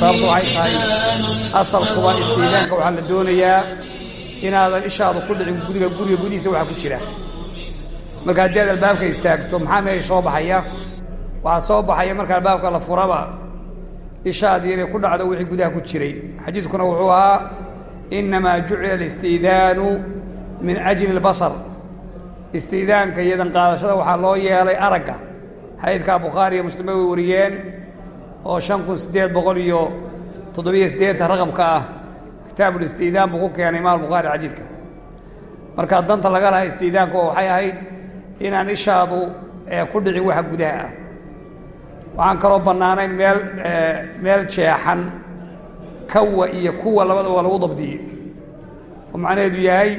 sababtu waxay tahay asalkuba istiidaanka waxaa la doonayaa inaadan ishaadu ku dhicin gudiga guriga gudihiisa waxaa ku jira. Marka haddii aad albaabka istaagto maxaa meesha soo baxaya? Waxaa soo baxaya marka albaabka la furaba. Ishaadii inay ku dhacdo wixii gudaha ku jiray. Xadiidkuna wuxuu ahaa innamaa jucila alistiidaanu min ajli اlbasar istiidaanka iyo danqaadashada waxaa loo yeelay aragga. Xadiidkaa bukhaari iyo muslime way wariyeen oo shan kun siddeed boqol iyo toddobiyo siddeetan raqamka ah kitaabulistiidaan buu ku keenay imaam bukhaari xadiidka. Marka danta laga lahaa istiidaanku waxay ahayd inaan ishaadu ku dhicin waxa gudaha ah. Waxaan kaloo bannaanayn meel meel jeexan kawa iyo kuwa labadaba lagu dabdiyey. Oo macnaheedu yahay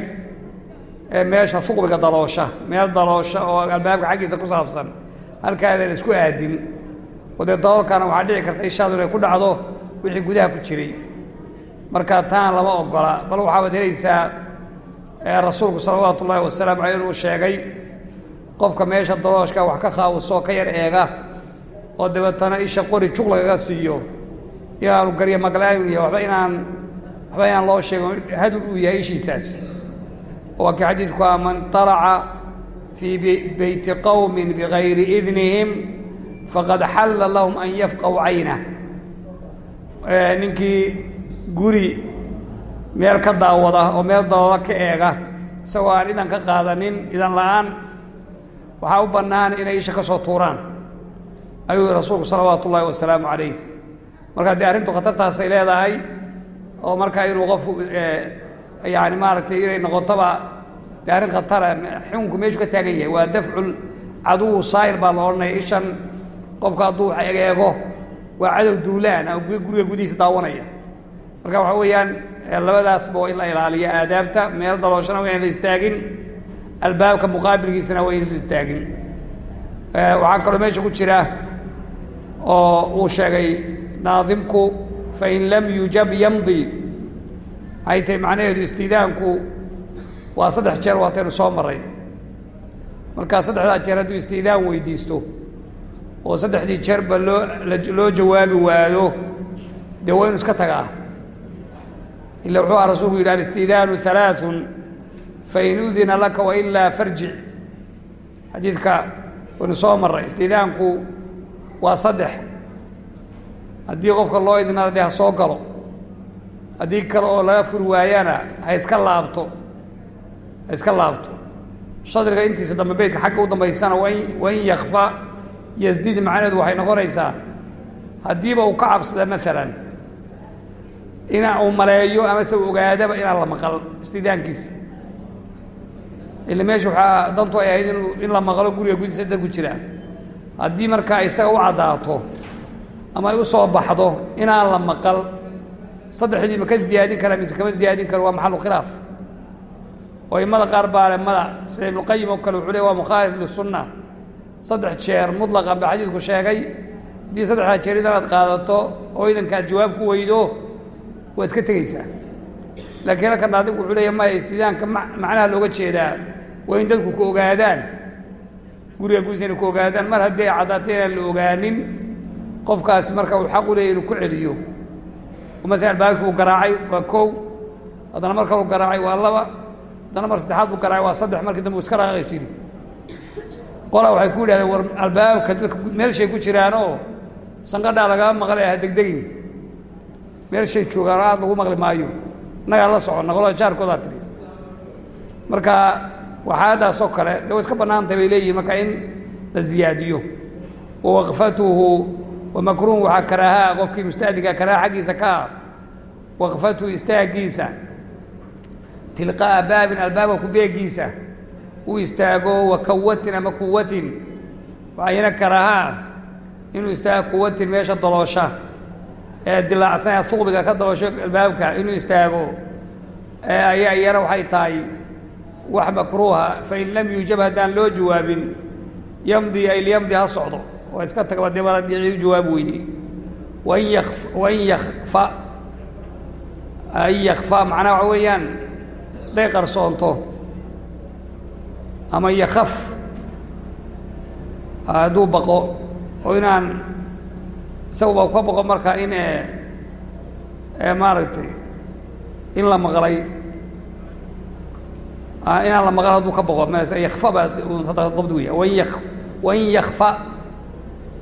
meesha suqbiga daloosha meel daloosha oo albaabka xaggiisa ku saabsan halkaadaan isku aadin oo dee daboolkaana waxaa dhici karta ishaadu inay ku dhacdo wixii gudaha ku jiray. Marka taan lama ogola bal waxaabaad helaysaa rasuulku salawaatu ullaahi wasalaamu caleyh inuu sheegay qofka meesha dalooshka wax ka khaawusoo ka yar eega oo dabeetana isha qori jug lagaga siiyo inaanu garyo maglaayun yahay waba inaan waxba inaan loo sheego hadul uu yahay ishiisaasi waa kii xadiidku ah man طalaca fii beyti qowmi bigayri idnihim faqad xalla lahum an yafqaw caynah ninkii guri meel ka daawada oo meel daloola ka eega isagoo aan idan ka qaadanin idan la'aan waxaa u bannaan inay isha ka soo tuuraan. Ayuu rasuulku salawaatu ullaahi wasalaamu calayh. Marka dee arrintu khatartaasay leedahay oo marka inuu qofu yani maaragtay inay noqotoba dee arrin khatara xukunku meeshu ka taagan yahay waa dafcul caduwu saayir baa la odhanaya ishan qofka hadduu wax egeego waa cadow duulaan oo guriga gudihiisa daawanaya. Marka waxa weeyaan labadaasba waa in la ilaaliyo aadaabta meel dalooshana waa in la istaagin albaabka muqaabilkiisana waa in la istaagin. Waxaa kaloo meesha ku jira oo uu sheegay naadimku fain lam yujab yamdi. Waxay tahay macnaheedu istiidaanku waa saddex jeer waataynu soo maray markaa saddexdaa jeer hadduu istiidaan weydiisto oo saddexdii jeerba loo loo jawaabi waayo dee waa inu iska tagaa? Ila wuxuu aha rasulku yidhi alistiidaanu halaaثun fain udina laka wailaa farjic xadiidka waynu soo marray istiidaanku waa saddex. Haddii qofka loo idnana dee ha soo galo haddii kale oo laga furi waayana ha iska laabto ha iska laabto. Shadriga intiisa dambe beydka xagga u dambaysana wain wain yakfa yasdid macnaheedu waxay noqonaysaa haddiiba uu ka cabsada maalan ina uu maleeyo amase u ogaadaba inaan la maqal istiidaankiisa ila meesha waxaa dantu ay ahayd in la maqlo guriga gudiisa dad ku jira. Haddii markaa isaga u caddaato ama ay u soo baxdo inaan la maqal saddexdii ma ka ziyaadin kara mise kama ziyaadin karo waa maxalu khilaaf. Oo imada qaar baa le mada sida ibnuqayim oo kale wuxuu le waa mukhaalif lisunna saddex jeer mutlaqan baa xadiidku sheegay. Haddii saddexdaa jeer idanaad qaadato oo idankaad jawaab ku weydo waad iska tegeysaa laakiin halka naadimku wuxuu leeya maya istidaanka macnaha looga jeedaa? Waa in dadku ku ogaadaan. Guriga gudiisa inay ku ogaadaan. Mar haddii ay caddaatay inaan la ogaanin qofkaasi marka uu xaq u leeya inuu ku celiyo. Oo maalan buu garaacay waa kow. Haddana mar kaluu garaacay waa laba. Haddana mar saddexaad buu garaacay waa saddex. Markii dambe uu iska dhaqaaqaysiini qolaa waxay ku yidhahdeen war albaabka dadka meelshay ku jiraanoo sanqadhaa lagama maqlay ha degdegin. Meelshay joogaan oo aada lagu maqli maayo. Innagaa la soconna qolada jaarkoodaa tidhi marka waxaadaasoo kale de way iska bannaantay bay leeyihiin marka in la ziyaadiyo. Wa waqfatuhu wa makruuh waxaa karaahaa qofkii mustaadinka karaaha xaggiisa ka. Ah waqfatuhu istaagiisa. Tilqaa'a baabin albaabka ku beegiisa u istaago wa kawatin ama kuwatin. Waxayna karaahaa inuu istaago kuwatin meesha daloosha. Ee dilaacsanee suqbiga ka daloosho albaabka inuu istaago. Ayaa iyana waxay tahay wax makruuha fain lam yuujab haddaan loo jawaabin yamdi ay liyamdi ha socdo. Oo iska tagba dee mar haddii cid u jawaab weyday wain wain yakfa an yakfa macnaha waxa weeyaan hadday qarsoonto ama yakaf hadduu baqo oo inaan isaguba ka baqo marka in maaragtay in la maqlay inaan la maqal hadduu ka boqo yakfa baa dabdi weya wain yak wain yakfa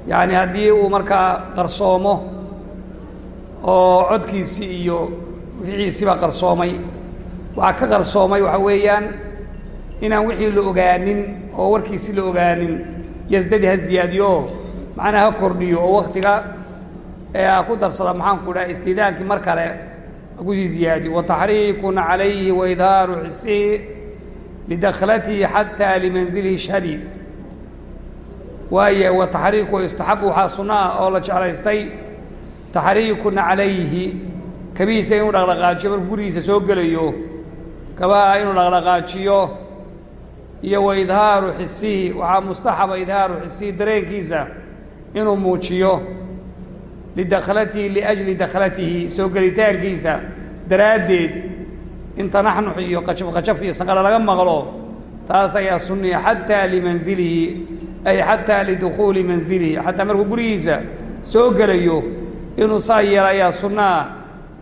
yani haddii uu markaa qarsoomo oo codkiisii iyo wixiisiibaa qarsoomay. Waxaa ka qarsoomay waxaa weeyaan inaan wixii la ogaanin oo warkiisii la ogaanin yasdadi ha ziyaadiyo macnaa ha kordhiyo oo waktiga ha ku darsada maxaanku dhaha istidaankii mar kale ha ku sii ziyaadiyo. Wataxriikun calayhi waidhaaru xisihi lidakhlatihi xataa limanzilihi shadiid waaye wataxriiku yustaxabu waxaa sunno ah oo la jeclaystay taxriikun calayhi kabihiisa inuu dhaqdhaqaajiyo markuu gurigiisa soo gelayo kabaha inuu dhaqdhaqaajiyo iyo wa idhaaru xisihi waxaa mustaxaba idhaaru xisihi dareenkiisa inuu muujiyo lidakhlatihi liajli dakhlatihi soo gelitaankiisa daraaddeed. In tanaxnux iyo qajaf qajaf iyo sanqadha laga maqlo taas ayaa sunniya xataa limanzilihi ay xataa lidukhuuli manzilihi xataa markuu gurigiisa soo gelayo inuu saa yeelo ayaa sunnaa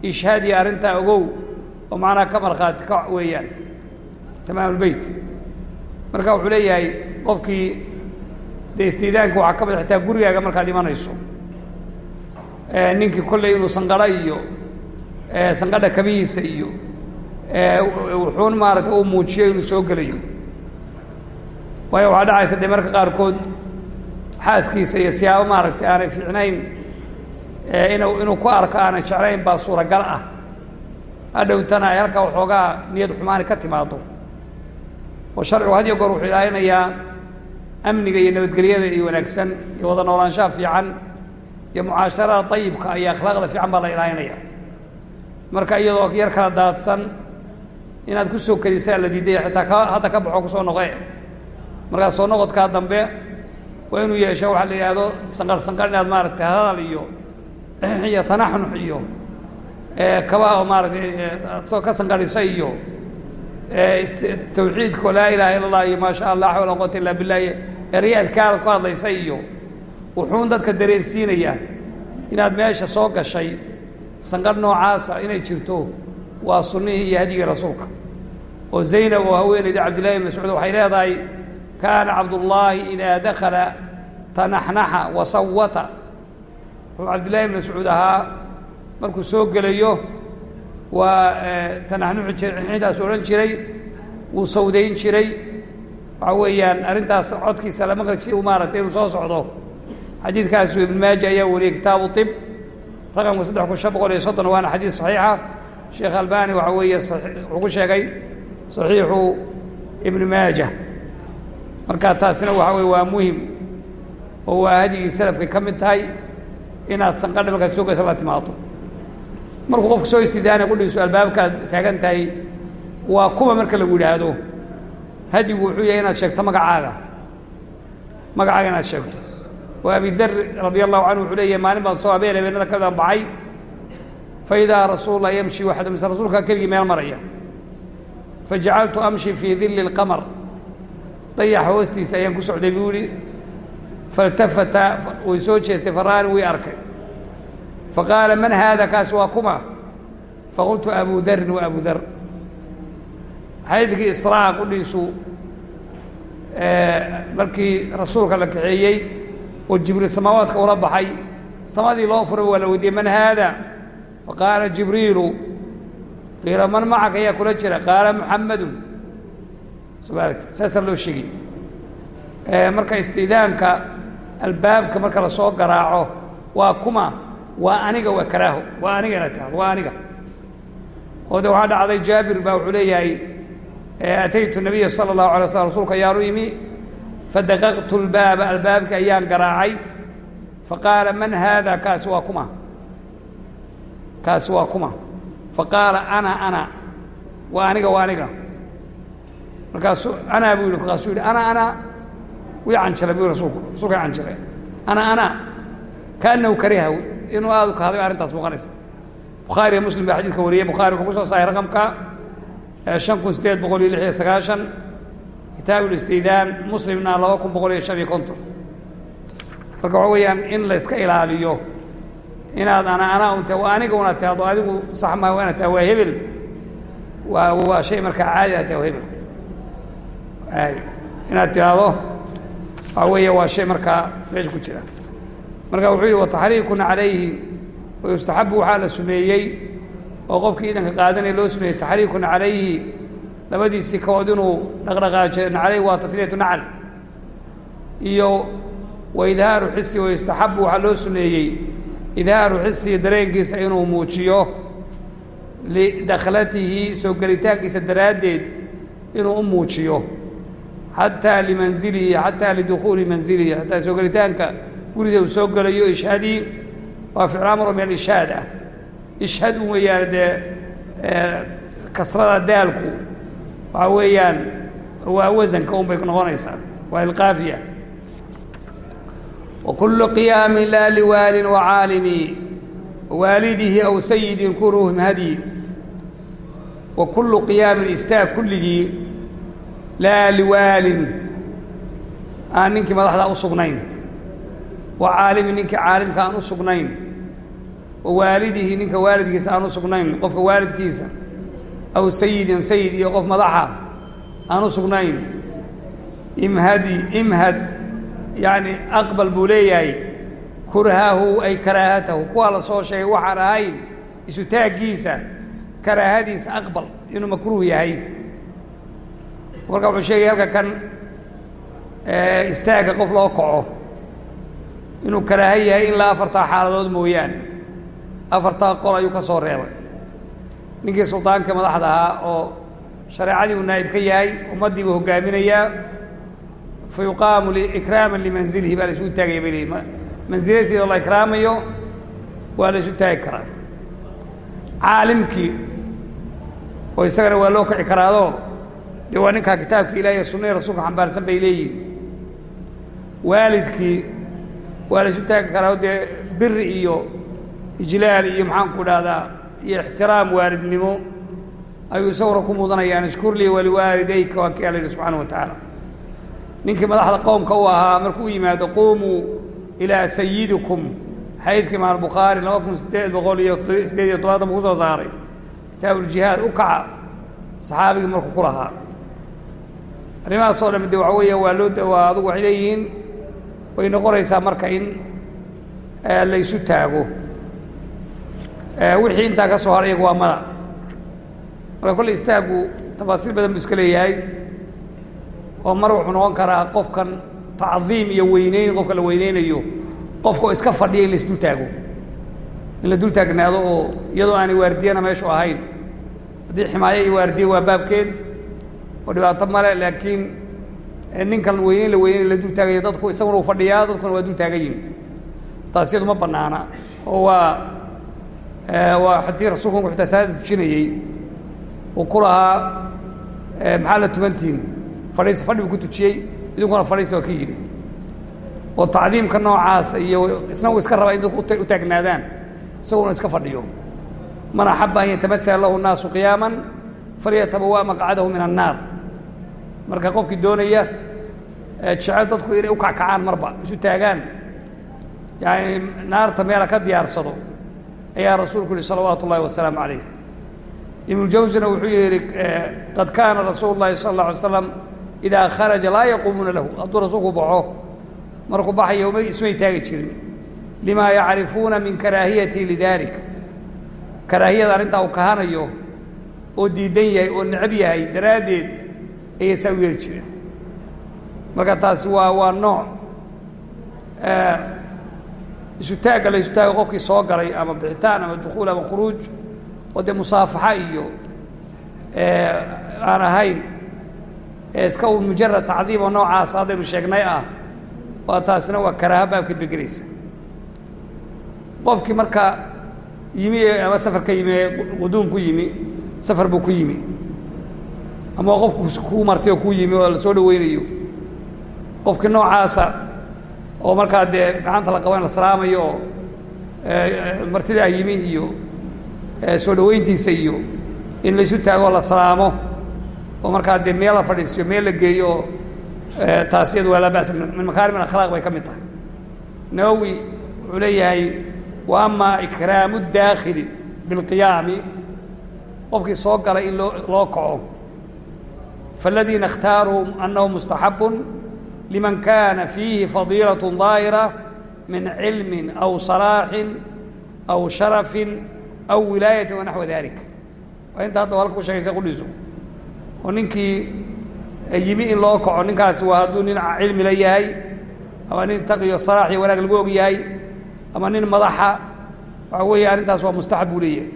ishhaadiya arrintaa ogow oo macnaha ka markhaati ka weeyaan. Tamaamulbeyt marka wuxuu leeyahay qofkii dee istiidaanka waxaa ka mid xitaa gurigaaga markaad imanayso ninkii kolley inuu sanqadho iyo sanqadha kabihiisa iyo wuxuun maarata uu muujiyo inuu soo gelayo. Waayo waxaa dhacaysa dee marka qaarkood xaaskiisa iyo siyaabo maaragtay aanay fiicnayn inu inuu ku arko aanay jeclayn baa suuragal ah. Hadhowtana ay halkaa waxoogaa niyad xumaani ka timaado oo sharcigu had iyo goor wuxuu ilaalinayaa amniga iyo nabadgelyada iyo wanaagsan iyo wada noolaanshaha fiican iyo mucaasharada ayibka iyo akhlaaqda fiican baa la ilaalinaya. Marka iyadoo yar kala daadsan inaad ku soo kedisaa la diiday xitaa ka hadda ka baxo ku soo noqe markaa soo noqodkaa dambe waa inuu yeesho waxaa la yidhaahdo sanqar sanqar inaad maaragtay hadal iyo iyo tanaxnux iyo kabaha maaratay soo ka sanqarhisa iyo tawxiidko laa ilaha illa allah iyo maa sha allah xawla quwata illa billah iyo erya adkaarad ku hadlaysa iyo wuxuun dadka dareensiinaya inaad meesha soo gashay sanqadh noocaasa inay jirto waa sunnihii iyo hadyigii rasuulka. oo zaynab oo haweenaydii cabdillahi mascuud waxay leedahay kaana cabdullaahi idaa dakala tanaxnaxa wasawata wuxuu cabdillahi mascuud ahaa markuu soo gelayo waa jiray xintaas odhan jiray wuu sawdayn jiray. Waxa weeyaan arrintaas codkiisa lama qasi maaragtay inuu soo socdo. Xadiidkaasu ibn maaja ayaa wariyey kitaabu ib raqamka saddex kun boqol iyo soddon waana xadiid saxiixa. Sheekh albani waxa weeye wuxuu ku sheegay saxiixu ibn maaja. Marka taasina waxa weye waa muhiim oo waa hadyigii salafkay ka mid tahay inaad sanqadha soo geyso la timaado markuu qofku soo istidaana qudhiisu albaabkaad taagan tahay waa kuwa marka lagu yidhaahdo. Hadyigu wuxuu yahay inaad sheegto magacaaga. Magacaaga inaad sheegto. Oo abi dar radia allahu canhu wuxuu leeyahay maalin baan soo habeen habeenada kamidaan baxay fa idaa rasuul lah yamshi waxda mise rasuulkaa keligii meel maraya. Fajacaltu amshi fii dilli اlqamar dayaxa hoostiisa ayaan ku socday buu yihi faltafata way soo jeestay faraani way arkay faqaala man haada kaasi waa kuma faqultu abu darin wa abu dar xadiidkii israa qudhiisu markii rasuulka la kaxeeyey oo jibriil samaawaadka ula baxay samadii loo furay waa la weydiiyey man haada faqaala jibriilu qiila man macaka ayaa kula jira qaala muxamadun saasaa loo sheegay marka istidaanka albaabka marka la soo garaaco waa kuma waa aniga waa karaaho. Waa aniga inaad tirahdo waa aniga. Oo de waxaa dhacday jaabir baa wuxuu leeyahay ataytu nabiya sala allahu alay slam rasuulka ayaan u imi fadaqaqtu lbaaba albaabka ayaan garaacay. Faqaala man haada? Kaasi waa kuma. Kaasi waa kuma. Faqaala ana ana. Waa aniga waa aniga. Markaasuu anaa buu yihi markaasuu yihi ana ana. Wii canjalay bu rasuulku. Rasuulka canjalay ana ana. Kaanahu kariha inuu aada u kahday arrintaas muuqanaysa bukhaariya muslim baa xadidka wariyey bukhari wuxuu ku soo saaray raqamka shan kun siddeed boqol iyo lix iyo sagaashan kitaab ulistiidaan muslimna laba kun boqol iyo shan iyo konton. Marka waxa weeyaan in la yska ilaaliyo inaad ana anaa unta aniga una taado adigu sax maa waa inaad taa waa hebel. Waa waa shay markaa caadi ah taa waa hebel. Inaad tidhaahdo waxaa weeye waa shay markaa meesha ku jira marka wuxuu yihi wataxriikun calayhi wayustaxabu waxaa la sumeeyey oo qofkii idanka qaadanaya loo sumeeyey taxriikun calayhi labadiisii kawood inuu dhaqdhaqaajiyo calayhi waa tasliyatu nacl iyo wa idhaaru xisi wayustaxabu waxaa loo suneeyey idhaaru xisihi dareenkiisa inuu muujiyo lidakhlatihi soo gelitaankiisa daraaddeed inuu u muujiyo xataa limanzilihi xataa lidukhuuli manzilihi xataa soo gelitaanka guriga uu soo gelayo ishhadii waa ficl amro min alishaad ah ishhad un weeyaan dee kasrada daalku waxaa weeyaan waa wasanka un bay noqonaysaa waa ilqaafiya وكل قيام لا لوال وعالم ووالده أو سيد كرهم هدي وكل قيام استاء كله لا لوال آن wacaalimi ninka caalimka aan u sugnayn. Wa waalidihi ninka waalidkiisa aan u sugnayn. Qofka waalidkiisa aw sayidan sayid iyo qof madaxa aan u sugnayn. Imhadi imhad yacni aqbal buu leeyahay. Kurhahu ay karaahatahu. Kuwaa la soo sheegay waxaan ahayn isu taaggiisa karaahadiisa aqbal inuu makruuh yahay. Marka wuxuu sheegay halka kan istaagga qof loo kaco inuu karaaho yahay ilaa afartaa xaaladood mooyaane. Afartaa qol ayuu ka soo reebay. Ninkii suldaanka madaxda ahaa oo shareecadii uu naa'ib ka yahay ummaddii buu hoggaaminayaa fayuqaamu ikraama limanzilihi baa la isugu taagaya bay leeyiin mansiladiisa oo la ikraamayo waa la isu taagi karaa. Caalimkii oo isagana waa loo kici karaadoo dee waa ninkaa kitaabka ilahi sunnahi rasuulka xambaarsan bay leeyihiin waalidkii waa la isu taagi karaa dee biri iyo ijlaal iyo maxaanku dhahdaa iyo ixtiraam waalidnimo ayuu isaguna ku mudanayaan ishkur lii waliwaalidayka waa kii alla subxaana wa tacaala. Ninkii madaxda qowmka u ahaa markuu u yimaado quumuu ilaa sayidikum xaydka imaam bukhaari laba kun siddeed boqol iyo siddeed iyo tobantan buu ku soo saaray. Kitaabuljihaad u kaca saxaabigii markuu ku lahaa. Arrimahaasoo dham waxa weeya waa loo waa adugu waxay leeyihiin way noqonaysaa marka in laysu taago. Wixii intaa ka soo haray iyagu waa mada marka kolle istaaggu tafaasiil badan buu iska leeyahay oo mar wuxuu noqon karaa qofkan tacdiim iyo weyneyn qofka la weyneynayo qofka oo iska fadhiya in la isdul taago. In la dul taagnaado oo iyadoo aanay waardiyana meeshu ahayn. Haddii ximaayo iyo waardiye waa baabkeed oo dhibaato male laakiin ninkan weyneyn la weyneyn la dul taagaya dadku isaguna uu fadhiyaa dadkuna waa dul taagan yihiin taas iyadu ma banaana waa waa rasuulku inu xitaa salaada tujinayey uu ku maxaa la tumantiin? Fadhiisi fadhi ku tujiyey. Idinkuna fadhiisi waa ka yidhi. Oo tacdiimka noocaas iyo isna uu iska rabaa in dadku u taagnaadaan. Isaguna iska fadhiyo. Man axaba an yatamathala lahu naasu qiyaaman falyatabawaa maqcadahu min annaar marka qofkii doonaya jecel dadku inay u kakacaan marba isu taagaan. Yani naarta meela ka diyaarsado ayaa rasuulku yihi salawaatu ullahi wasalaamu calayh. Ibnujawsina wuxuu yidhi qad kaana rasuulu llahi sala alla alay idaa kharaja laa yaquumuuna lahu. Hadduu rasuulku baxo markuu baxayo ismay taagi jirin. Limaa yacrifuuna min karaahiyatii lidaalik karaahiyada arrintaa uu kahanayo oo diidan yahay oo necab yahay daraaddeed ayay saa u yeeli jireen marka taasi waa waa nooc isu taagga la isu taago qofkii soo galay ama bixitaan ama dukuul ama khuruuj oo dee musaafaxa iyo aan ahayn iska un mujarad tacdiim oo noocaas haddaynu sheegnay ah waa taasina waa karaaha baabkeed bay gelaysa qofkii marka yimi ama safar ka yimi quduum ku yimi safar buu ku yimi. Ama qofku kuu martay oo kuu yimi oo la soo dhaweynayo qofkii noocaasa oo markaa dee gacanta la qabo in la salaamayo oo martidaa yimi iyo soo dhaweyntiisa iyo in laysu taagoo la salaamo oo markaa dee meel la fadhiisiyo meel la geeyo oo waa laa min makaarim akhlaaq bay ka mid tahay. Nawowi wuxuu leeyahay wa ikraamu daakhili bilqiyaami. Qofkii soo galay in loo loo kaco. Faاladiina اkhtaaruu anahu mustaxabu liman kana fiihi fadiilaة ظaahira min cilmi aw salaaxin aw sharafin aw wilaayati wanaxwa dalik waa inta hadda halka ku sheegaysa qudhiisu oo ninkii yimi in loo kaco ninkaasi waa hadduu nin cilmi la yahay ama nin taqiyo salaax iyo wanaag lagu og yahay ama nin madaxa waxa weeye arrintaas waa mustaxab buu leeyahay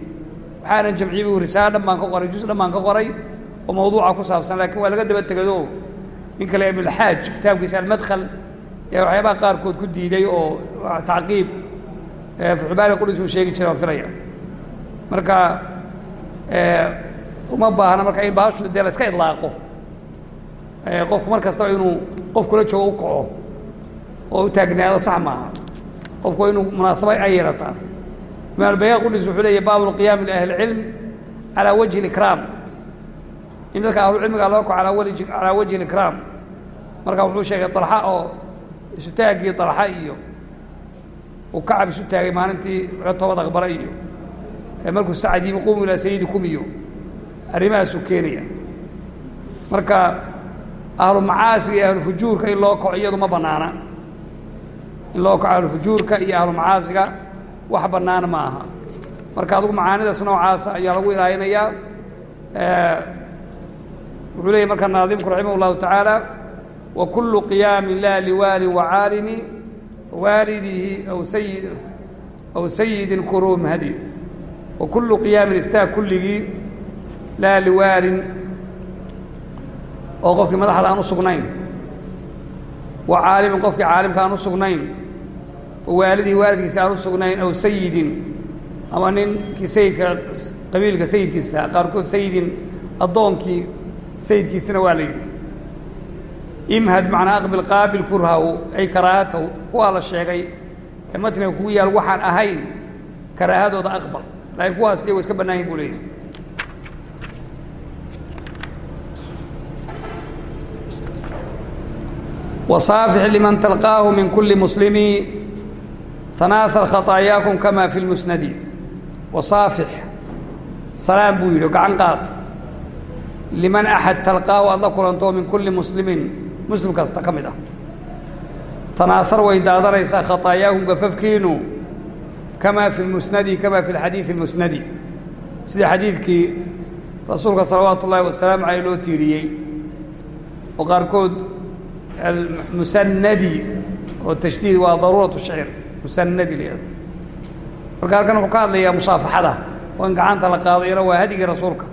waxaanan jamciye bu risaalo dhan baan ka qoray jus dhan baan ka qoray oo mawduuca ku saabsan laakiin waa laga daba tegado ninka la ibnulxaaj kitaabkiisa almadkl yaa waxyaabaha qaarkood ku diiday oo tacqiib fuxbaari qudis uu sheegi jiray waan filaya marka uma baahna marka in baashu dee la idlaaqo. Qofku mar kastaba inuu qof joogo u kaco oo u taagnaado sax maaha qofku inuu munaasaba ay yeelataa. Ibn qudis wuxuu leeya baabu lqiyaami liahlicilm calaa wajhi اlikraam in dadka ahlucilmiga loo kaco alaa wajhi alikraam marka wuxuu sheegay dalxa oo isu taaggii dalxa iyo uu kacab isu taagay maalintii laga toobad aqbala iyo markuu sacad yimi qumu ilaa sayidikum iyo arrimahaasuu keenaya. Marka ahlu macaasiga iyo ahlu fujuurka in loo kaco iyadu ma banaana in loo kaco ahlu fujuurka iyo ahlu macaasiga wax bannaan ma aha. Marka adugu macaanidaas noocaasa ayaa lagu ilaalinayaa wuxuu leeyay marka naadimku raximah اllahu tacaala wa kulu qiyaamin la liwaali wacaalimi waalidihi aw sayid aw sayidin kuruum hadi. Wa kulu qiyaamin istaag kulligii laa liwaalin oo qofkii madaxda aan u sugnayn. Wa caalimin qofkii caalimka aan u sugnayn. Wa waalidihi waalidkiisa aan u sugnayn aw sayidin. Ama ninkii sayidka qabiilka sayidkiisa qaarkood sayidin imhad macnaa aqbil qaabil kurhaw ay karaahatahu kuwaa la sheegay. Ee matniga kugu yaal waxaan ahayn karaahadooda aqbal. Laakiin kuwaas iyago iska bannaayin buu leeyahy wasaafix liman talqaahu min kuli muslimi tanaahar khataayaakm kama fi lmusnadi wasaafix salaam buu yidhi gacan qaad. Liman axad talqaahu aad la kulanto min muslim kasta ka mid ah. Tanaahar way daadanaysaa khataayaahum gafafkiinu kamaa fi lmusnadi kama fi lxadiidi اlmusnadi sida xadiidkii rasuulka salawaatu ullaahi wasalaamu caleyh loo tiiriyey oo qaarkood musanadi oo tashdiid waa daruurat shicr musanadi la yihahdo marka halkan wuxuu ka hadlayaa musaafaxada oo in gacanta la qaado iyana waa hadigii rasuulka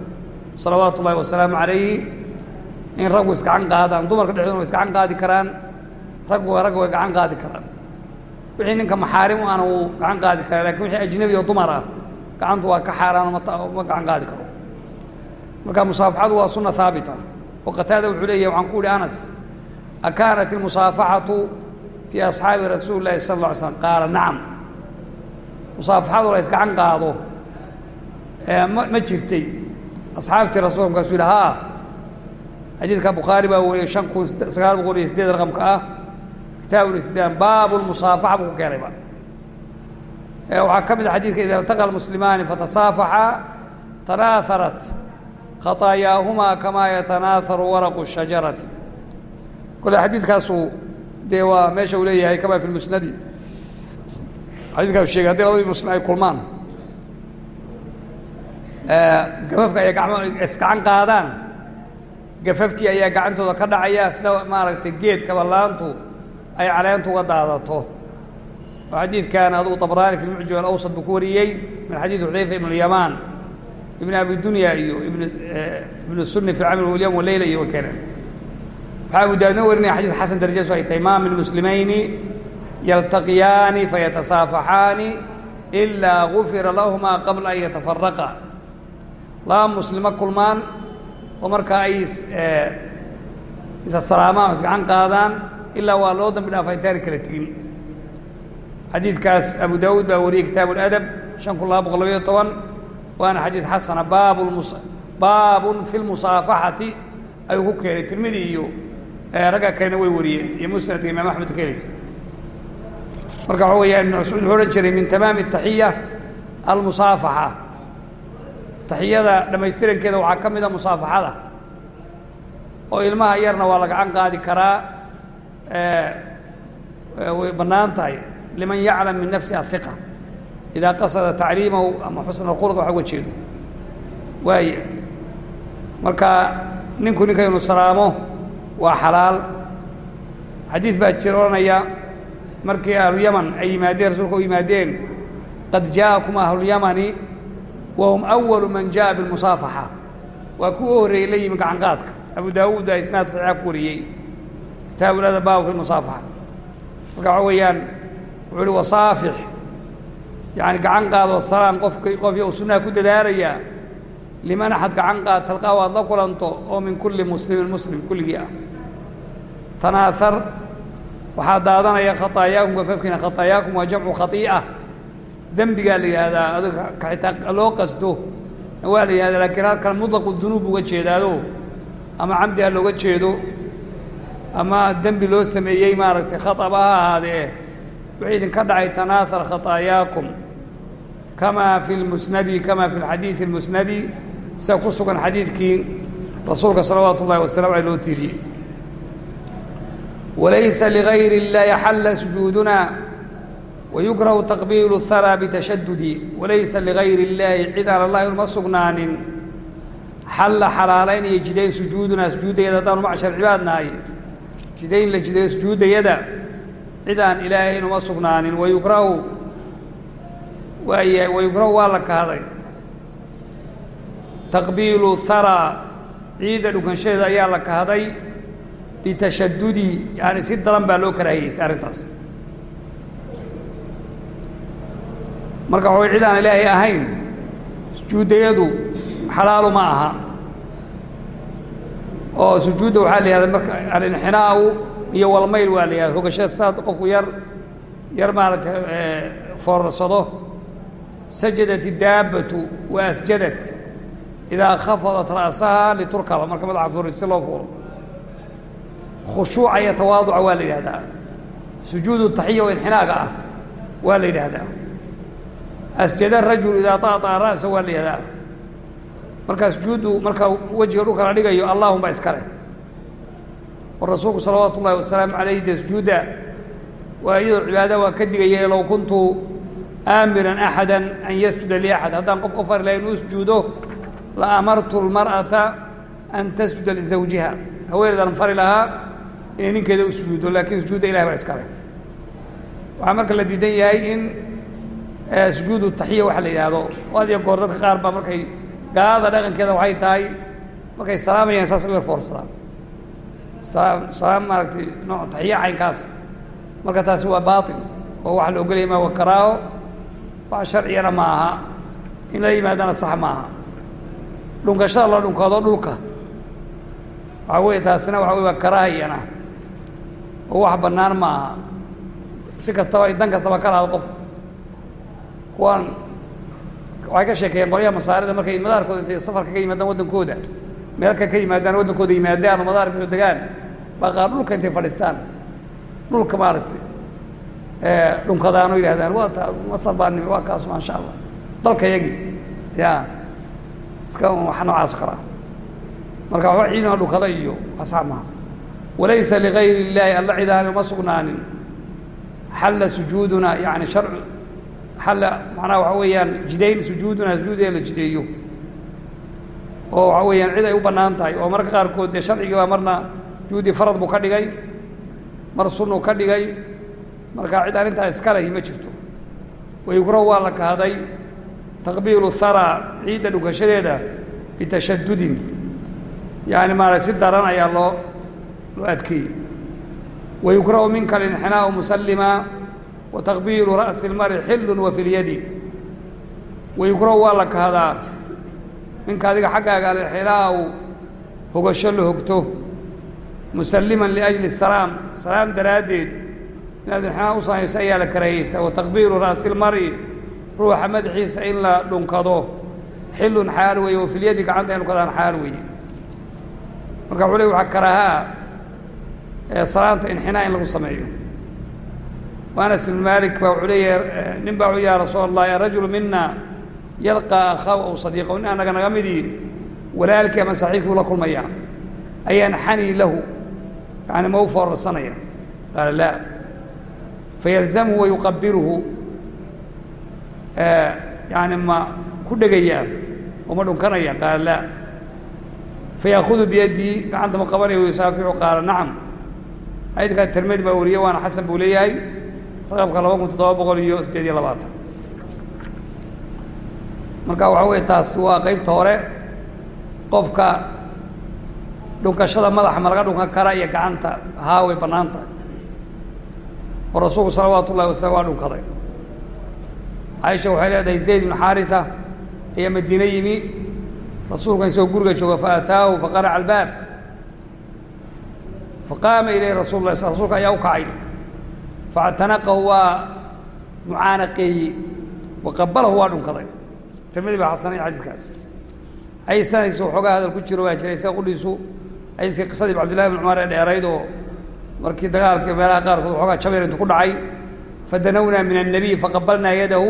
salawaatu ullahi wasalaamu calayhi in raggu isgacan qaadaan dumarka dhexdoona way isgacan qaadi karaan raggu ragga way gacan qaadi karaan. Wixii ninka maxaarim u ana gacan qaadi karaa laakiin wixii ajnabi oo dumar ah gacantu waa ka xaaraano ma gacan qaadi karo. Marka musaafaxadu waa sunna haabita oo wuxuu leeyahy waxaan ku uhi anas akaanat ilmusaafaxatu fii asxaabi rasuuli llahi sala alla slam qaala nacam. Musaafaxadu la isgacan qaado ma jirtay. Asxaabtii rasulka markaasuu yidhi haa xadiidka bukhaari baa wariyey shan kun sagaal boqol iyo sideed raqamka ah kitaabu istidaan baabu lmusaafaxa buu ku keenayba waxaa ka mid a xadidka ida iltaqa almuslimaani fatasaafaxa tanaaharat khataayaahuma kamaa yatanaaharu waraqu shajarati. Kole xadiidkaasu dee waa meesha uu leeyahay kama fi lmusnadi xadidkaasu sheegay haddii labadii muslim ay kulmaan gafafka ay isgacan qaadaan gafafkii ayaa gacantooda ka dhacaya sida maaragtay geedka ballaantu ay caleentu uga daadato. Oo xadiidkan adugu طabraani fi mucjam alawsat buu ku wariyey min xadiid xudayfa ibn اlyamaan ibn abi dunya iyo ibn ibn suni fi camr walyawm waleyla iyo wakene waxaa abu daawudna warinaya xadid xasan darajadiisu ay tahay ma min muslimayni yaltaqiyaani fayatasaafaxaani ilaa gufira lahuma qabla an yatafaraqa laba muslimo kulmaan oo markaa ay isa salaamaan o isgacan qaadaan ilaa waa loo dambi dhaafa intaani kala tegin. Xadiidkaas abu daawuud baa wariyey kitaabu اladab shan kun laba boqol labayo toban waana xadiid xasana baab baabun fi lmusaafaxati ayuu ku keenay tirmidi iyo ragga kalena way wariyeen iyo musnadka imaam axmed ka marka waxa weeyaan ibnu mascuud wuxuu odhan jiray min tamaami ataxiya almusaafaxa taxiyada dhammaystirankeeda waxaa ka mid a musaafaxada oo ilmaha yarna waa la gacan qaadi karaa way bannaan tahay. Liman yaclam min nafsi ahiqa idaa qasada tacliimahu ama xusna alkhulq waxa uga jeedo. Waaya marka ninku ninka inu salaamo waa xalaal. Xadiid baa jira odhanaya markii ahluyaman ay yimaadeen rasuulka u yimaadeen qad jaa'akum ahlulyamani wa hum awalu man jaa bilmusaafaxa waa kuwa horreeyey la yimi gacanqaadka abu daawuud a isnaad saxiixa ku wariyey kitaabulada baabu fi musaafaxa marka waxa weeyaan wuxuu uhi wasaafix yacani gacan qaadoo salaan qofki qofki uu sunnaha ku dadaalayaa liman axad gacan qaad talqaahu aad la kulanto oo min kulli muslimin muslim kulligii ah tanaahar waxaa daadanaya khataayakum gafafkiina khataayakum waa jamcu khaii'a dembigaa la yidhaahdaa adag kaxitaa loo qasto waa la yidhahdaa laakiin halkan mutlaqu dunuub uga jeedaado ama camdi ha looga jeedo ama dembi loo sameeyey maaragtay khaaba ah ha ahaadee wixii idinka dhacay tanaahar khataayakum kamaa fi lmusnadi kamaa fi lxadiidi اlmusnadi sida ku sugan xadiidkii rasuulka salawaatu ullahi wasalamu aleh loo tiiriyey. Walaysa ligayr اllahi xalla sujuuduna wayukrahu taqbiilu اhanaa bitashadudi walaysa ligayr اllaahi cid aan allahi uma sugnaanin xalla xalaalaynaya jidayn sujuudunaa sujuuddayada haddaanu macshar cibaad nahay jidayn la jideeyo sujuuddayada cid aan ilaahayn uma sugnaanin wayukrahu waayahay wayukrahu waa la kahday taqbiilu haraa ciida dhukanshadeeda ayaa la kahday bitashadudi yaani si daran baa loo karaahiyeysta arrintaas marka waxaway cid aan ilaahay ahayn sujuuddayadu xalaalu ma aha. Oo sujuudda waxaa la yihahda marka alinxinaau iyo walmayl waa la yihahda hogashada saad qofku yar yar maaragtay foorarsado sajadat idaabbatu wa asjadat idaa khafadat ra'saha liturkaba. Marka madaxa fuuri si loo fuuro. Khushuuca iyo tawaaduca waa la yidhahdaa. Sujuudu taxiya oo inxinaaga ah waa la yidhaahdaa asjada rajul idaa طaطa'a ra'sa waa la yihahdaa markaa sujuuddu marka wejiga dhulka la dhigayo allahuma iska leh oo rasuulku salawaatu ullahi wasalaamu calayh dee sujuudda waa iyadoo cibaada waa ka digaya low kuntu aamiran axada an yasjuda liaxad haddaan qof qofar ilahay inuu sujuudo la amartu lmar'ata an tasjuda lizawjiha haweeneydaan fari lahaa inay ninkeeda u sujuuddo laakiin sujuudda ilahay baa iska leh waxaa marka la diidan yahay in sujuudu taxiya waxa la yidhaahdo. Had iyo goor dadka qaar baa markay gaalada dhaqankeeda waxay tahay markay salaamayaan saas u yar foorsadaan. Salaam maaragtay nooc taxiya caynkaas. Marka taasi waa baatil oo waxa la ogolaya ma waa karaaho wax sharcigana ma aha. In la yimaadana sax ma aha. Dhunkashada la dhunkado dhulka. Waxaa weeye taasina waxa wey waa karaahiyana. Oo wax bannaan ma aha. Si kastaba dan kastaba ka lahado qofku kuwaan waxay ka sheekeeyeen qolyaha masaarida markay madaarkooda intay safarka ka yimaadaan waddankooda meelka ka yimaadaan waddankooda yimaadaan oo madaarka soo degaan baa qaar dhulka intay fadhiistaan. Dhulka maaragtay dhunkadaan oo yidhahdaan waa ta masar baa nimi waa kaas maasha allah dalka yagii ya iska wax noocaas karaa marka waxba ciidana dhunkada iyo maha walaysa ligayri illaahi alla cidaani uma sugnaanin. Xalla sujuuduna yani sharcu xalla macnaha waxa weeyaan jidayn sujuuduna sujuudee la jideeyo oo waxa weeyaan cid ay u bannaan tahay oo marka qaarkood dee sharcigii marna sujuudii farad buu ka dhigay mar sunnu ka dhigay markaa cid arrintaa iska lehi ma jirto wayukrahu waa la kahday taqbiilu haraa ciidda dhunkashadeeda bitashadudin yani maara si daran ayaa loo loo adkeeyey wayukrahu minka alinxinaau musalima wa taqbiilu ra'si اlmari xilun wa fi lyadi wayukrahu waa la kahdaa minka adiga xaggaaga alinxinaau hogasho la hogto musalliman liajli salaam salaam daraaddeed inaad inxinaa u samayso ayaa la karahaystaa wa taqbiilu ra'si lmari ruuxa madaxiisa in la dhunkado xilun xaal weeye wa filyadi gacanta in dhunkadaan xaal weeye marka wuxuu le waxaa karaahaa salaanta inxinaa in lagu sameeyo anas ibn malik baa wuxuu leeyahay nin baa ya rasuul allahi arajulu mina yalqaa akhaahu aw sadiiqahu nin anaga naga midii walaalkii ama saaxiibkii ula kulmaya ayanxanii lahu yani ma u foorarsanaya qaala laa fayalzamhu wayuqabiluhu yani ma ku dhegayaa oo ma dhunkanaya qaala laa fayaakudu biyadii gacanta ma qabanaya wayusaaficu qaala nacam xadiidkaa tirmidi baa wariyey waana xasan buu leeyahay raqabka laba kun toddoba boqol iyo siddeed iyo labaatan. Marka waxaa weeye taas waa qeybta hore qofka dhunkashada madaxa ma laga dhunkan kara iyo gacanta haa way bannaan tahay oo rasuulku salawaatu ullahi wasalam waa dhunkaday caaisha waxay leedahay zayd ibnu xaarisa ayaa madiine yimi. Rasuulkan isagoo guriga jooga faataahu faqaraca albaab. Faqaama ilayhi rasul lah rasuulka ayaa u kacay faactanaqahu waa mucaanaqeeye waqabalahu waa dhunkaday tirmidi baa xasanay xadiidkaas ay sanaysa waxoogaa hadal ku jiro baa jiray isaga qudhiisu xadiiskii qisadii cabdillahi bn cumar ee dheerayd oo markii dagaalkii meelaha qaarkood waxoogaa jabir intu ku dhacay fadanawnaa min annabiy faqabalnaa yadahu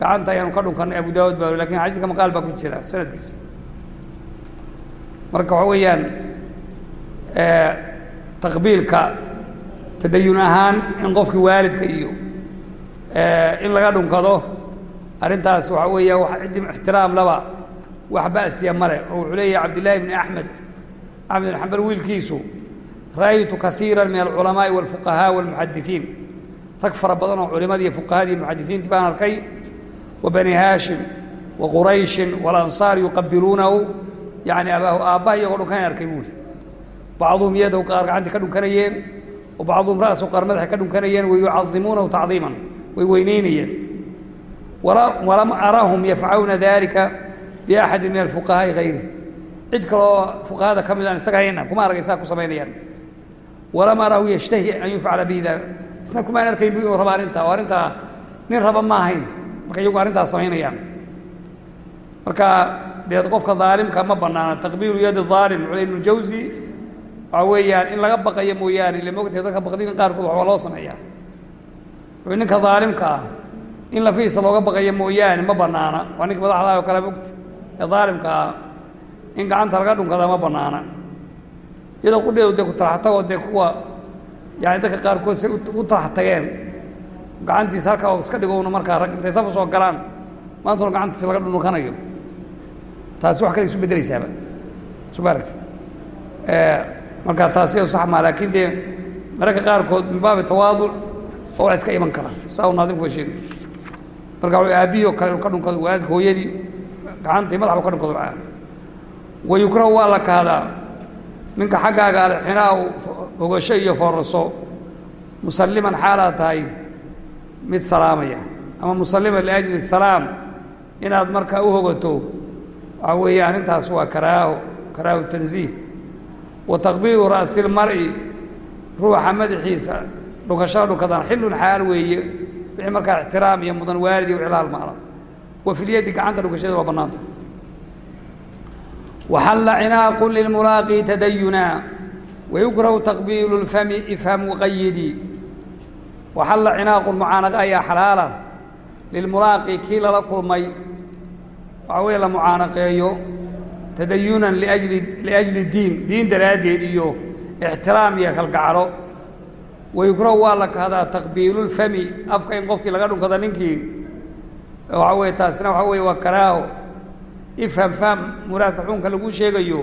gacanta ayaanu ka dhunkannay abu daawud baa laakiin xadiidka maqaal baa ku jira sanadkiisa marka waxa weeyaan taqbiilka tadayun ahaan in qofkii waalidka iyo in laga dhunkado arrintaas waxaa weeya wa ciddi ixtiraam laba wax ba'siya male oo wuxuu leeyahay cabdillahi bni axmed axmed bin xambal wiilkiisu ra'aytu kaiira min alculamaa'i walfuqahaa walmuxadisiin rag fara badan oo culimadii fuqahadii muxadisiintii baan arkay wa bani haashim wa qurayshin walansaar yuqabiluunahu yani abaahu aabbaha iyagoo dhunkanay arkay buuri bacduhum yadahu qaar gacantii ka dhunkanayeen bacduhum ra'su qaar madaxay ka dhunkanayeen wa yucadimuunahu tacdiiman way weyneynayeen walam arahum yafcaluuna dalika biaxadi min alfuqahaa'i hayri cid kaloo fuqahada ka mid aan isaga hayna kuma argay saa ku samaynayaan walam arahu yashtahi an yufcala bihi dalik isna kumaan arkayn bu inuu raba arrintaa oo arrintaa nin raba ma ahayn marka iyagu arrintaas samaynayaan marka dee qofka daalimka ma banaana taqbiilu yadi aalim cule ibnu jawsi waxaa weeyaan in laga baqayo mooyaane ile mogtahay dadka baqdin qaarkood waxba loo sameeyaa. Wuxuu ninka daalimka ah in lafihiisa looga baqayo mooyaane ma banaana. Waa ninka madaxdaa oo kale mogta ee daalimka ah in gacanta laga dhunkada ma banaana. Iyadoo qudheedu dee ku taraxtagoo dee kuwa yani dadka qaarkood say u tarax tageen. Gacantiisa halkaa oo iska dhigowna markaa rag intay safa soo galaan maantuna gacantiisa laga dhunkanayo taasi wax kale isu beddelaysaaba. Soo marka taasi sax maa laakiin dee mararka qaarkood min baabi tawaaduc oo iska iman kara. Saa uu naadimku waa sheegay marka w aabihii oo kale ka dhunkado waalidka hooyadii gacantii madaxba ka dhunkado caa wa yukrahu waa la kahdaa minka xaggaaga alxinaa u hogasho iyo foorarso musalliman xaalaad tahay mid salaamaya. Ama musalliman liajli salaam inaad markaa u hogato waxaa weeye arrintaas waa karaaho karaahu tanziih wa taqbiilu ra'si lmar'i ruuxa madaxiisa dhunkashada dhunkadan xillun xaal weeye wixii markaa ixtiraam iyo mudan waalid iyo wixii la halmaala wa filyadi gacanta dhunkashadeeda waa bannaanta waxalla cinaaqun lilmulaaqi tadayuna wayukrahu taqbiilu lfami ifham waqayidi waxalla cinaaqun mucaanaqa ayaa xalaala lilmulaaqi kii lala kulmay. Waxaa weeye la tadayunan liajli diin diin daraaddeed iyo ixtiraam iyo kalgacalo. Wayukrahu waa la kahdaa taqbiilulfami afka in qofkii laga dhunkado ninkii. Waxaa weye taasina waxaa weye waa karaaho. Ifham faham muraadka xukunka lagu sheegayo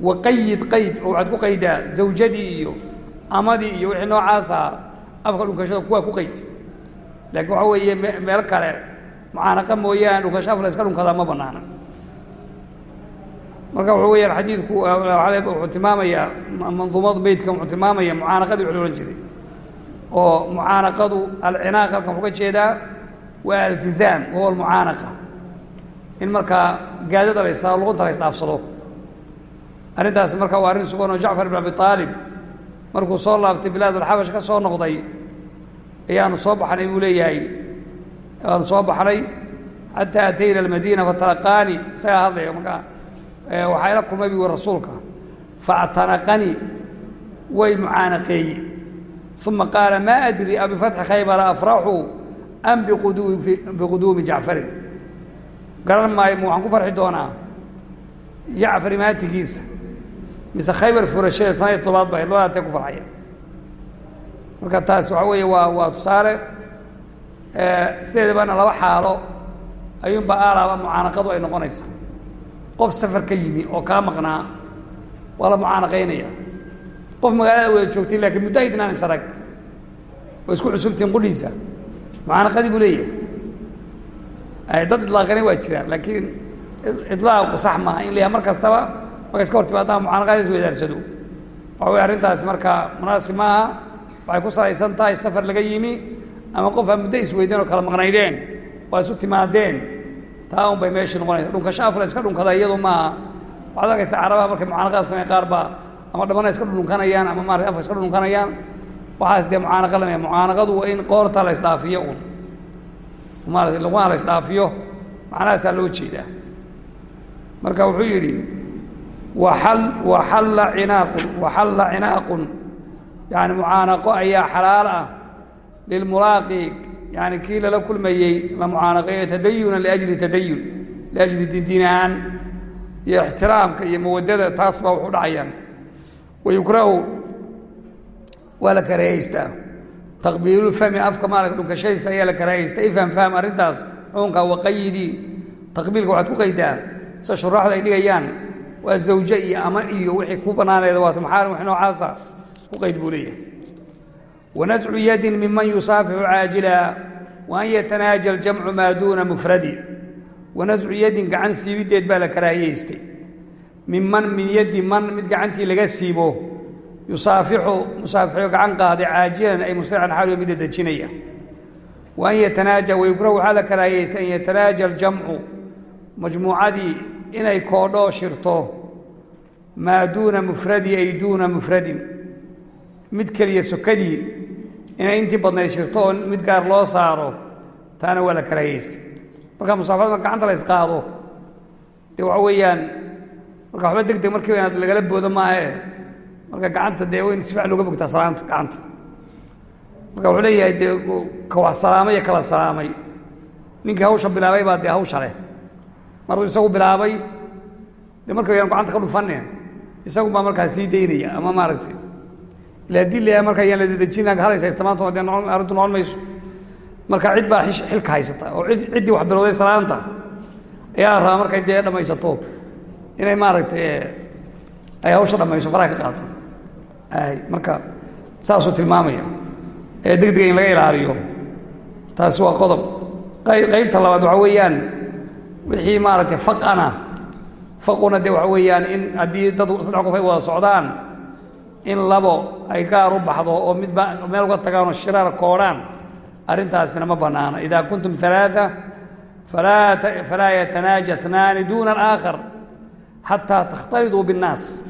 waqayid qayd oo waxaad ku qaydaa zawjadii iyo amadii iyo wixii noocaas aha afka dhunkashada kuwaa ku qayd. Laakiin waxaa weeye meel kale mucaanaqa ma banaana marka wuxuu weyaan xadiidku wuxuu tilmaamayaa manduumadu beydkan wuxuu tilmaamaya mucaanaqadii wax la odhan jiray. Oo mucaanaqadu alcinaaq halkan wuxuu ka jeedaa waa altizaam wahuwa almucaanaqa in markaa gaadada la ystaa luqunta la ysdhaafsado arrintaasi marka waa arrin sugan oo jacfar ibn abi aalib markuu soo laabtay bilaad alxabash ka soo noqday ayaanu soo baxnay buu leeyahay. Aanu soo baxnay xataa atayna almadiina fatalaqaanii isagaa hadlaya markaa waxaa ila kulmay bu rasuulka faactanaqanii way mucaanaqeeye uma qaala maa adri a bifatxi khaybara afraxu am biquduumi jacfarin. Garan maayo ma waxaan ku farxi doonaa jacfar imaatigiisa mise khaybar furashadeed sanadii tobaad ba labadaatee ku farxaya marka taas waxaa weeye waa waa tusaale sideedabana laba xaalo ayuunba aalaaba mucaanaqadu ay noqonaysa qof safar ka yimi oo kaa maqnaa waa la mucaanaqaynaya qof magaalada wada joogtay laakiin muddo aydnaan isarag oo isku cusubtiin qudhiisa mucaanaqadii buu leeyahay. Dad idlaaqani waa jiraan laakiin idlaaqu sax maaha in la yaha mar kastaba marka iska hor timaadaha mucaanaqada is weydaarsado waxa wey arrintaasi marka munaasib maaha waxay ku salaysan tahay safar laga yimi ama qof aa muddo isweydeen oo kala maqnaydeen waa isu timaadeen taa un bay meeshii noqonaysa. Dhunkasho afla iska dhunkada iyadu maaha waxaad arkaysa carabaha markay mucaanaqada samey qaar baa ama dhamana iska dhudhunkanayaan ama maarata afka iska dhudhunkanayaan waxaas dee mucaanaqa lamaya mucaanaqadu waa in qoorta la isdhaafiyo un maarata lugaha la isdhaafiyo. Macnahaasaa loo jeedaa. Marka wuxuu yidhi waxal waxalla cinaaqun waxalla cinaaqun. Yani mucaanaqo ayaa xalaal ah. Lilmulaaqi yani kii lala kulmayey la mucaanaqeeyo tadayunan liajli tadayun liajli dindiinaan iyo ixtiraamka iyo mawadada taas baa wuxu dhacayaan wayukrahu waa la karahaystaa taqbiilulfami afka maarata dhunkashadiisa ayaa la karahaystaa ifham faham arrintaas xukunka waqayidii taqbiilka waxaad ku qaydaa sida shuraaxdu ay dhigayaan waa zawje iyo ama iyo wixii ku bannaaneeda waata maxaarim wax noocaasa ku qayd buu leeyahay wanascu yadin miman yusaafixu caajila wa an yatanaaja aljamcu maa duuna mufradi wanascu yadin gacan siibideed baa la karaahiyeystay minman min yaddi man mid gacantii laga siibo yusaafixu musaafixiyo gacan qaaday caajilan ay musrican xaaliyo midda dejinaya wa an yatanaaja wayukrahu waxaa la karaahiyeystay an yatanaaja aljamcu majmuucadii inay koodhoo shirto maa duuna mufradi ay duuna mufradin mid keliya sokadii inay intii badnayd shirto oo mid gaar loo saaro taana waa la karaahiyeystay marka musaafada marka gacanta la isqaado dee waxa weeyaan marka waxba deg deg markiiba inaad lagala boodo maahe marka gacanta dee wayn si fiican looga bogtaa salaanta gacanta. Marka wuxuu leeyahay dee wax salaamay iyo kala salaamay. Ninkii hawsha bilaabay baa dee hawsha leh. Maruu isagu bilaabay dee marka yaan gacanta ka dhufane isagu baa markaa sii daynaya ama maaragtay ila haddii la marka yaan la dedejina halaysa istamaanto dee arrintu noqon mayso. Marka cid baa xilka haysata oo ciddii wax bilowday salaanta ayaa la rabaa markay dee dhammaysato. Inay maaragtay ay hawsha dhammayso faraha ka qaato. Marka saasuu tilmaamaya. Ee deg dega in laga ilaaliyo. Taasi waa qodob. Qaybta labaad waxaa weeyaan wixii maaragtay faqana faquna dee waxa weeyaan in haddii dad saddex qof ay wada socdaan in labo ay gaar u baxdo oo midba meel uga tagaanoo shiraar koodhaan arrintaasina ma bannaana idaa kuntum alaaa falaa yatanaaja ثnaani duuna alaakhar xataa takhtaliduu biاnnaas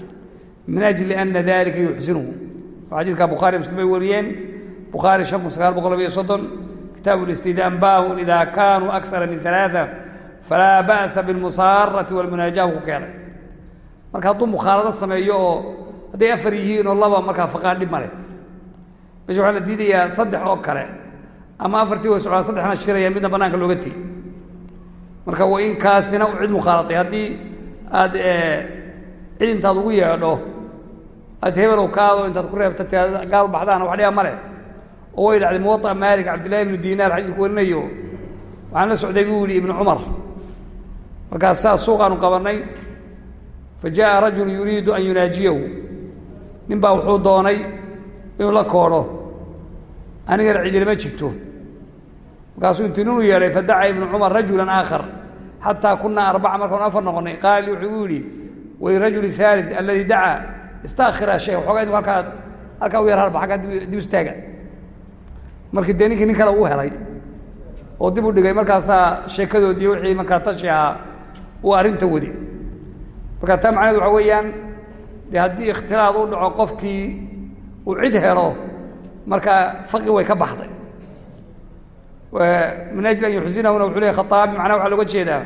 min ajli ana dalika yuxsinuhu. Xadiidka bukhaari muslim bay wariyeen bukhaari shankun sagaal boqol labayo soddon kitaabu listiidaan baabun idaa kaanuu akara min alaaa falaa ba'sa bilmusaarati walmunaajahu ku keenay. Marka hadduu mukhaarado sameeyo oo hadday afar yihiin oo laba markaa faqaan dhib male meesha waxaa la diidayaa saddex oo kale ama afartii way socdaa saddexna shiraya midna bannaanka looga tegi marka waa in kaasina cid mukhaaladay haddii aad cid intaad ugu yeedho aad hebelow kaado intaad ku reebta gaal baxdaan wax dhiba male oo way dhacday muwaطa maalik cabdillahi ibnu dinaar xadiidku warinayo waxaan la socday buu yihi ibnu cumar. Markaas saa suuqaanu qabannay fa jaءa rajulu yuriidu an yunaajiyahu nin baa wuxuu doonay inuu la koodho anigana cidilama jirto. Markaasuu ninu yeedhay fadaca ibnu cumar rajula aakhar. Xataa kunaa arbaca markaanu afar noqonnay qaal wuxuu u yidhi walirajuli haali alladii dacaa istaakhira shay waxoogaa idinku halkaa halkaa u yar harba aggaa dib istaaga. Markii dee ninkii nin kale uu helay oo dib u dhigay markaasaa sheekadoodii wixii markaa tashi ahaa uu arrinta wadi. Marka taa macnaheed waxaa weeyaan dee haddii ikhtilaad u dhaco qofkii uu cid helo markaa faqi way ka baxday. Min ajli an yuxsinahuna wuxuu leey khaaabi macnaha waxaa looga jeedaa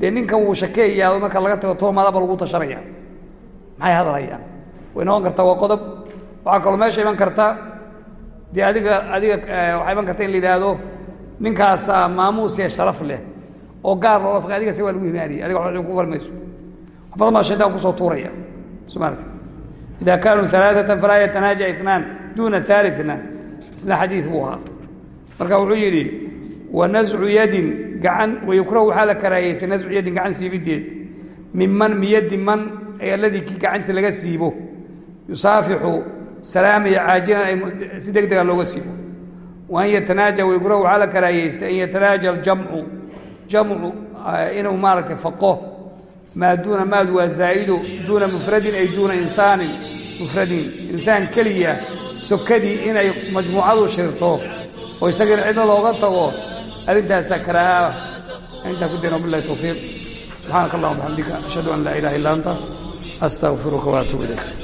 dee ninkan wuu shakeeyaa marka laga tago toomadaba lagu tashanaya maxay hadlayaan? Way noqon kartaa waa qodob. Waxaa kaloo meesha iman karta dee adiga adiga waxaa iman karta in la yidhaahdo ninkaasaa maamuus ee sharaf leh oo gaar loola faqay adiga se waa lagu himaaniyay adiga waxba ku falmayso wax badan ku soo tuuraya ida kaanuu alaaatan falaa yatanaaja inaan duuna aalina isna xadiid buu ahaa marka wuxuu yidhi wa nascu yadin gacan wayukrahu waxaa la karaayeysay nascu yadin gacan siibideed minman miyadi man ay alladii kii gacantiisa laga siibo yusaafixu salaamaya caajilan si deg dega looga siibo wa an yatanaaja wayukrahu waxaa la karaayeystay an yatanaaja aljamcu jamcu inuu maaragtay faqo maa duuna maadu waa zaa'ido duuna mufradin ay duuna insaanin mufradin insaan keliya sokadii inay majmuucadu shirto oo isagana cidna looga tago arrintaasaa karaaha intaa ku dayna billahi tawfiiq subxaanaka allahuma bxamdika ashhadu an laa ilaha illa anta astaqfiruka waatuubu ilayk